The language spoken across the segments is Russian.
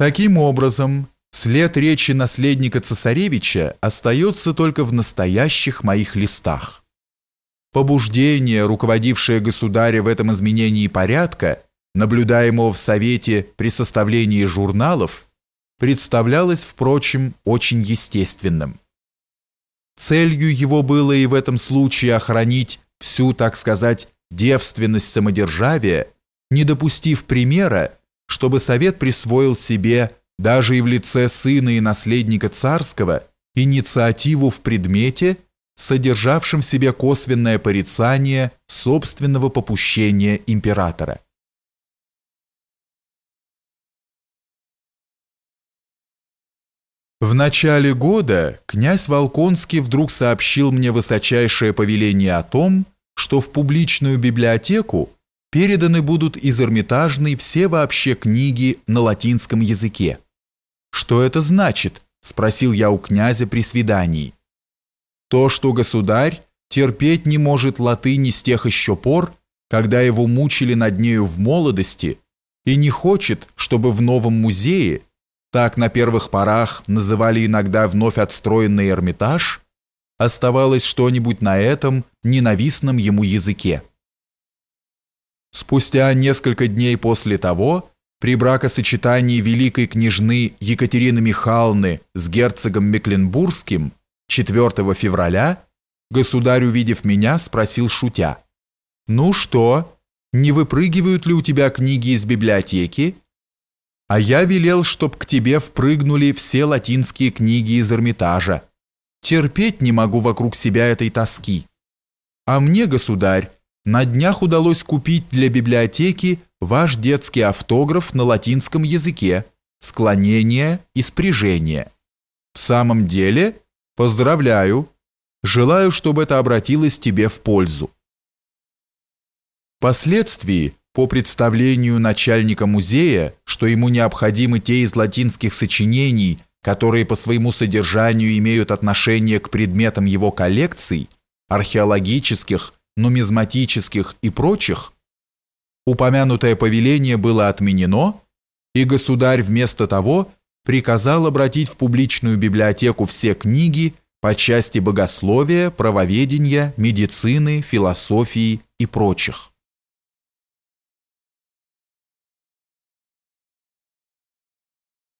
Таким образом, след речи наследника цесаревича остается только в настоящих моих листах. Побуждение, руководившее государя в этом изменении порядка, наблюдаемого в Совете при составлении журналов, представлялось, впрочем, очень естественным. Целью его было и в этом случае охранить всю, так сказать, девственность самодержавия, не допустив примера, чтобы Совет присвоил себе, даже и в лице сына и наследника царского, инициативу в предмете, содержавшем в себе косвенное порицание собственного попущения императора. В начале года князь Волконский вдруг сообщил мне высочайшее повеление о том, что в публичную библиотеку переданы будут из Эрмитажной все вообще книги на латинском языке. «Что это значит?» – спросил я у князя при свидании. «То, что государь терпеть не может латыни с тех еще пор, когда его мучили над нею в молодости, и не хочет, чтобы в новом музее, так на первых порах называли иногда вновь отстроенный Эрмитаж, оставалось что-нибудь на этом ненавистном ему языке. Спустя несколько дней после того, при бракосочетании великой княжны Екатерины Михайловны с герцогом Мекленбургским 4 февраля, государь, увидев меня, спросил шутя, «Ну что, не выпрыгивают ли у тебя книги из библиотеки?» А я велел, чтоб к тебе впрыгнули все латинские книги из Эрмитажа. Терпеть не могу вокруг себя этой тоски. А мне, государь, на днях удалось купить для библиотеки ваш детский автограф на латинском языке, склонение и спряжение. В самом деле, поздравляю, желаю, чтобы это обратилось тебе в пользу. Впоследствии, по представлению начальника музея, что ему необходимы те из латинских сочинений, которые по своему содержанию имеют отношение к предметам его коллекций, археологических, нумизматических и прочих, упомянутое повеление было отменено, и государь вместо того приказал обратить в публичную библиотеку все книги по части богословия, правоведения, медицины, философии и прочих.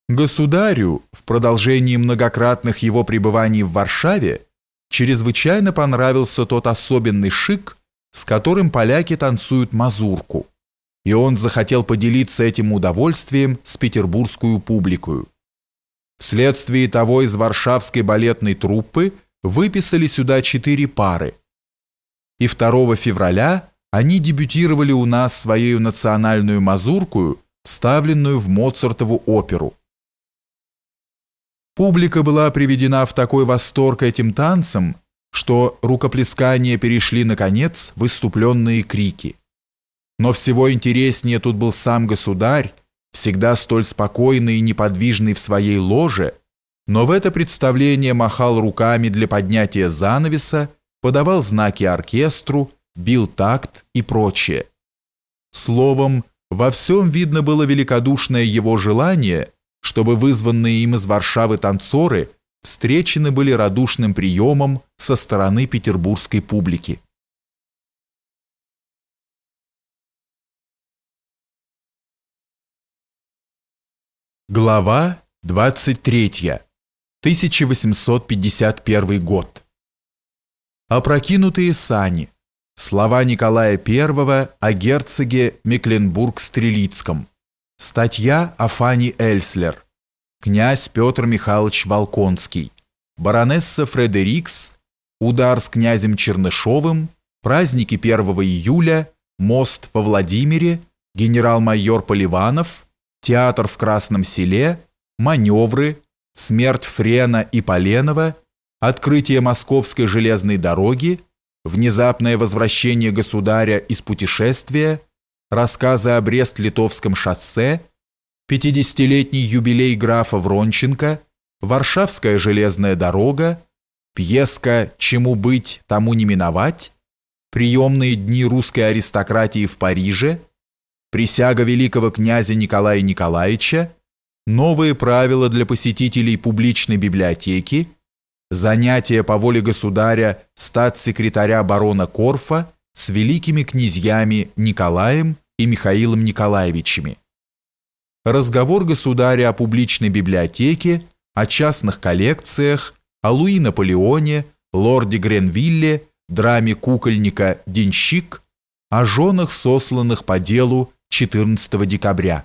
Государю в продолжении многократных его пребываний в Варшаве чрезвычайно понравился тот особенный шик, с которым поляки танцуют мазурку, и он захотел поделиться этим удовольствием с петербургскую публикою. Вследствие того из варшавской балетной труппы выписали сюда четыре пары, и 2 февраля они дебютировали у нас своей национальную мазуркую, вставленную в Моцартову оперу. Публика была приведена в такой восторг этим танцем, что рукоплескания перешли, наконец, в выступленные крики. Но всего интереснее тут был сам государь, всегда столь спокойный и неподвижный в своей ложе, но в это представление махал руками для поднятия занавеса, подавал знаки оркестру, бил такт и прочее. Словом, во всем видно было великодушное его желание – чтобы вызванные им из Варшавы танцоры встречены были радушным приемом со стороны петербургской публики. Глава 23. 1851 год. Опрокинутые сани. Слова Николая I о герцоге Мекленбург-Стрелицком. Статья о Фане Эльслер. Князь Петр Михайлович Волконский. Баронесса Фредерикс. Удар с князем Чернышовым. Праздники 1 июля. Мост во Владимире. Генерал-майор Поливанов. Театр в Красном селе. Маневры. Смерть Френа и Поленова. Открытие Московской железной дороги. Внезапное возвращение государя из путешествия рассказы о Брест-Литовском шоссе, 50-летний юбилей графа Вронченко, Варшавская железная дорога, пьеска «Чему быть, тому не миновать», приемные дни русской аристократии в Париже, присяга великого князя Николая Николаевича, новые правила для посетителей публичной библиотеки, занятия по воле государя статс-секретаря барона Корфа с великими князьями Николаем и Михаилом Николаевичами, разговор государя о публичной библиотеке, о частных коллекциях, о Луи Наполеоне, лорде Гренвилле, драме кукольника «Денщик», о женах, сосланных по делу 14 декабря.